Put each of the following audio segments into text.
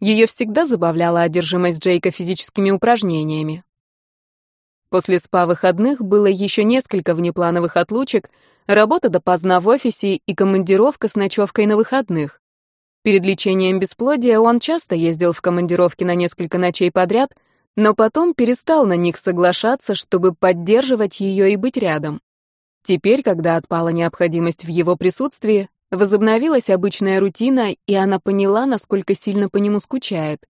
Ее всегда забавляла одержимость Джейка физическими упражнениями. После спа-выходных было еще несколько внеплановых отлучек, работа допоздна в офисе и командировка с ночевкой на выходных. Перед лечением бесплодия он часто ездил в командировки на несколько ночей подряд, но потом перестал на них соглашаться, чтобы поддерживать ее и быть рядом. Теперь, когда отпала необходимость в его присутствии, возобновилась обычная рутина, и она поняла, насколько сильно по нему скучает.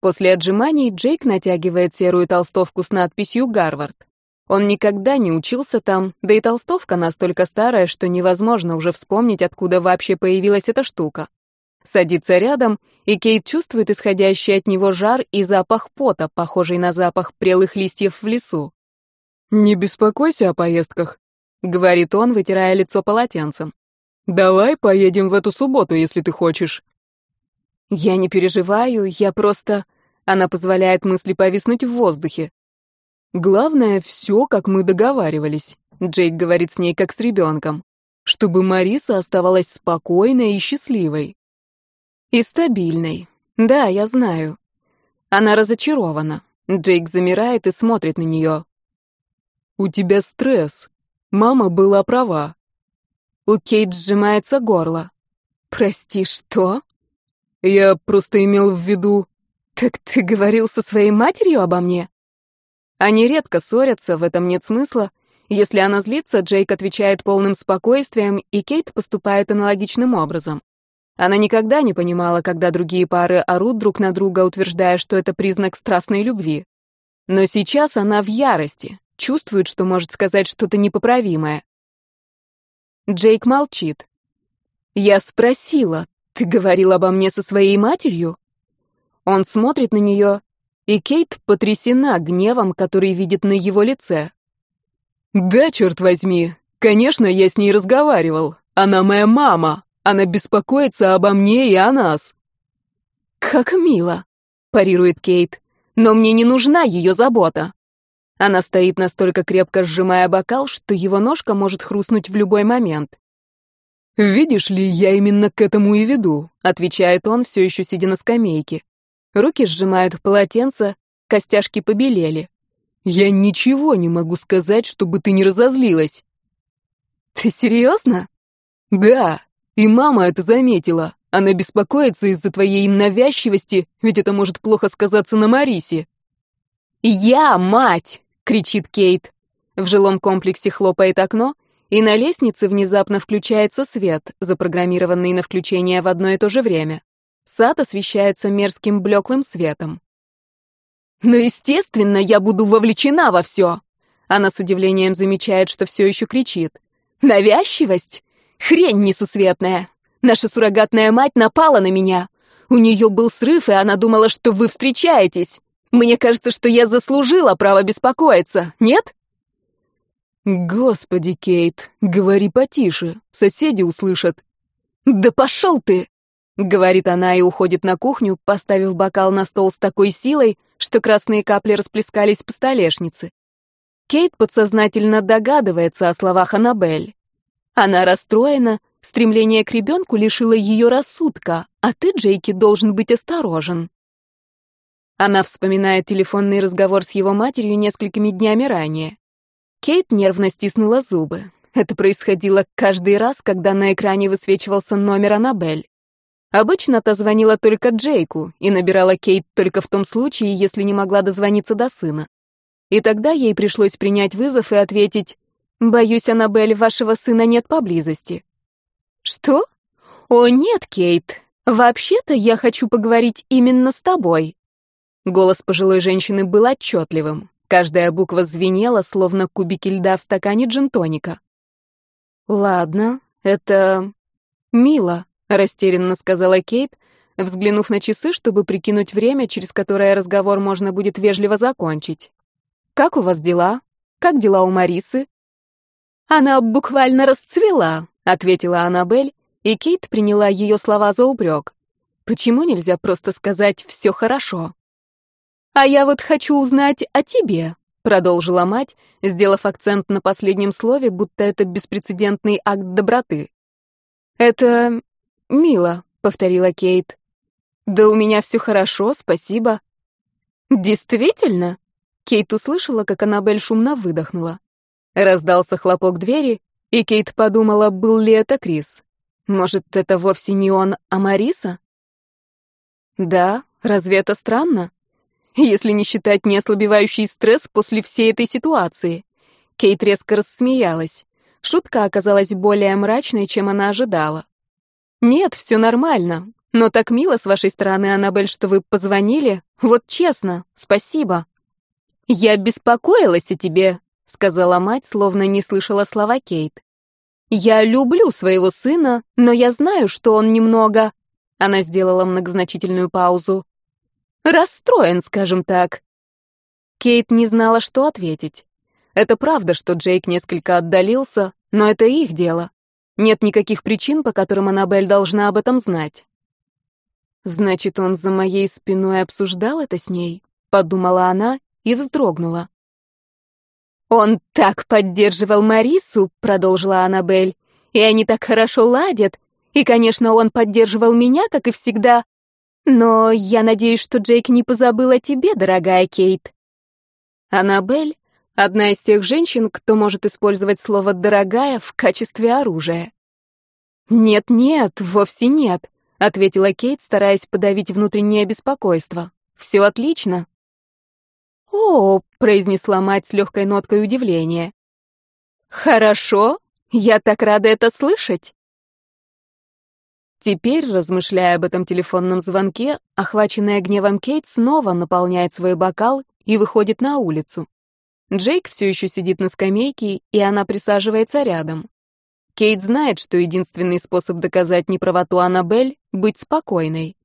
После отжиманий Джейк натягивает серую толстовку с надписью «Гарвард». Он никогда не учился там, да и толстовка настолько старая, что невозможно уже вспомнить, откуда вообще появилась эта штука садится рядом, и Кейт чувствует исходящий от него жар и запах пота, похожий на запах прелых листьев в лесу. «Не беспокойся о поездках», — говорит он, вытирая лицо полотенцем. «Давай поедем в эту субботу, если ты хочешь». «Я не переживаю, я просто...» Она позволяет мысли повиснуть в воздухе. «Главное, все, как мы договаривались», — Джейк говорит с ней, как с ребенком. «Чтобы Мариса оставалась спокойной и счастливой». И стабильной. Да, я знаю. Она разочарована. Джейк замирает и смотрит на нее. «У тебя стресс. Мама была права». У Кейт сжимается горло. «Прости, что?» «Я просто имел в виду...» «Так ты говорил со своей матерью обо мне?» Они редко ссорятся, в этом нет смысла. Если она злится, Джейк отвечает полным спокойствием, и Кейт поступает аналогичным образом. Она никогда не понимала, когда другие пары орут друг на друга, утверждая, что это признак страстной любви. Но сейчас она в ярости, чувствует, что может сказать что-то непоправимое. Джейк молчит. «Я спросила, ты говорил обо мне со своей матерью?» Он смотрит на нее, и Кейт потрясена гневом, который видит на его лице. «Да, черт возьми, конечно, я с ней разговаривал. Она моя мама!» Она беспокоится обо мне и о нас». «Как мило», — парирует Кейт. «Но мне не нужна ее забота». Она стоит настолько крепко сжимая бокал, что его ножка может хрустнуть в любой момент. «Видишь ли, я именно к этому и веду», — отвечает он, все еще сидя на скамейке. Руки сжимают полотенце, костяшки побелели. «Я ничего не могу сказать, чтобы ты не разозлилась». «Ты серьезно?» «Да, и мама это заметила. Она беспокоится из-за твоей навязчивости, ведь это может плохо сказаться на Марисе. «Я мать!» — кричит Кейт. В жилом комплексе хлопает окно, и на лестнице внезапно включается свет, запрограммированный на включение в одно и то же время. Сад освещается мерзким блеклым светом. «Ну, естественно, я буду вовлечена во все!» Она с удивлением замечает, что все еще кричит. «Навязчивость? Хрень несусветная. Наша суррогатная мать напала на меня. У нее был срыв, и она думала, что вы встречаетесь. Мне кажется, что я заслужила право беспокоиться, нет? Господи, Кейт, говори потише, соседи услышат. Да пошел ты! Говорит она и уходит на кухню, поставив бокал на стол с такой силой, что красные капли расплескались по столешнице. Кейт подсознательно догадывается о словах Аннабель. Она расстроена, стремление к ребенку лишило ее рассудка, а ты, Джейки, должен быть осторожен. Она вспоминает телефонный разговор с его матерью несколькими днями ранее. Кейт нервно стиснула зубы. Это происходило каждый раз, когда на экране высвечивался номер Аннабель. Обычно та звонила только Джейку и набирала Кейт только в том случае, если не могла дозвониться до сына. И тогда ей пришлось принять вызов и ответить Боюсь, Аннабель, вашего сына нет поблизости. Что? О, нет, Кейт. Вообще-то я хочу поговорить именно с тобой. Голос пожилой женщины был отчетливым. Каждая буква звенела, словно кубики льда в стакане джинтоника. Ладно, это мило, растерянно сказала Кейт, взглянув на часы, чтобы прикинуть время, через которое разговор можно будет вежливо закончить. Как у вас дела? Как дела у Марисы? «Она буквально расцвела», — ответила Аннабель, и Кейт приняла ее слова за упрек. «Почему нельзя просто сказать «все хорошо»?» «А я вот хочу узнать о тебе», — продолжила мать, сделав акцент на последнем слове, будто это беспрецедентный акт доброты. «Это мило», — повторила Кейт. «Да у меня все хорошо, спасибо». «Действительно?» Кейт услышала, как Аннабель шумно выдохнула. Раздался хлопок двери, и Кейт подумала, был ли это Крис. Может, это вовсе не он, а Мариса? Да, разве это странно? Если не считать неослабевающий стресс после всей этой ситуации. Кейт резко рассмеялась. Шутка оказалась более мрачной, чем она ожидала. «Нет, все нормально. Но так мило с вашей стороны, Аннабель, что вы позвонили. Вот честно, спасибо». «Я беспокоилась о тебе», — сказала мать, словно не слышала слова Кейт. «Я люблю своего сына, но я знаю, что он немного...» Она сделала многозначительную паузу. «Расстроен, скажем так». Кейт не знала, что ответить. Это правда, что Джейк несколько отдалился, но это их дело. Нет никаких причин, по которым Аннабель должна об этом знать. «Значит, он за моей спиной обсуждал это с ней?» — подумала она и вздрогнула. «Он так поддерживал Марису», — продолжила Аннабель, «и они так хорошо ладят, и, конечно, он поддерживал меня, как и всегда. Но я надеюсь, что Джейк не позабыл о тебе, дорогая Кейт». Аннабель — одна из тех женщин, кто может использовать слово «дорогая» в качестве оружия. «Нет-нет, вовсе нет», — ответила Кейт, стараясь подавить внутреннее беспокойство. «Все отлично». «О», — произнесла мать с легкой ноткой удивления. «Хорошо, я так рада это слышать». Теперь, размышляя об этом телефонном звонке, охваченная гневом Кейт снова наполняет свой бокал и выходит на улицу. Джейк все еще сидит на скамейке, и она присаживается рядом. Кейт знает, что единственный способ доказать неправоту Аннабель — быть спокойной.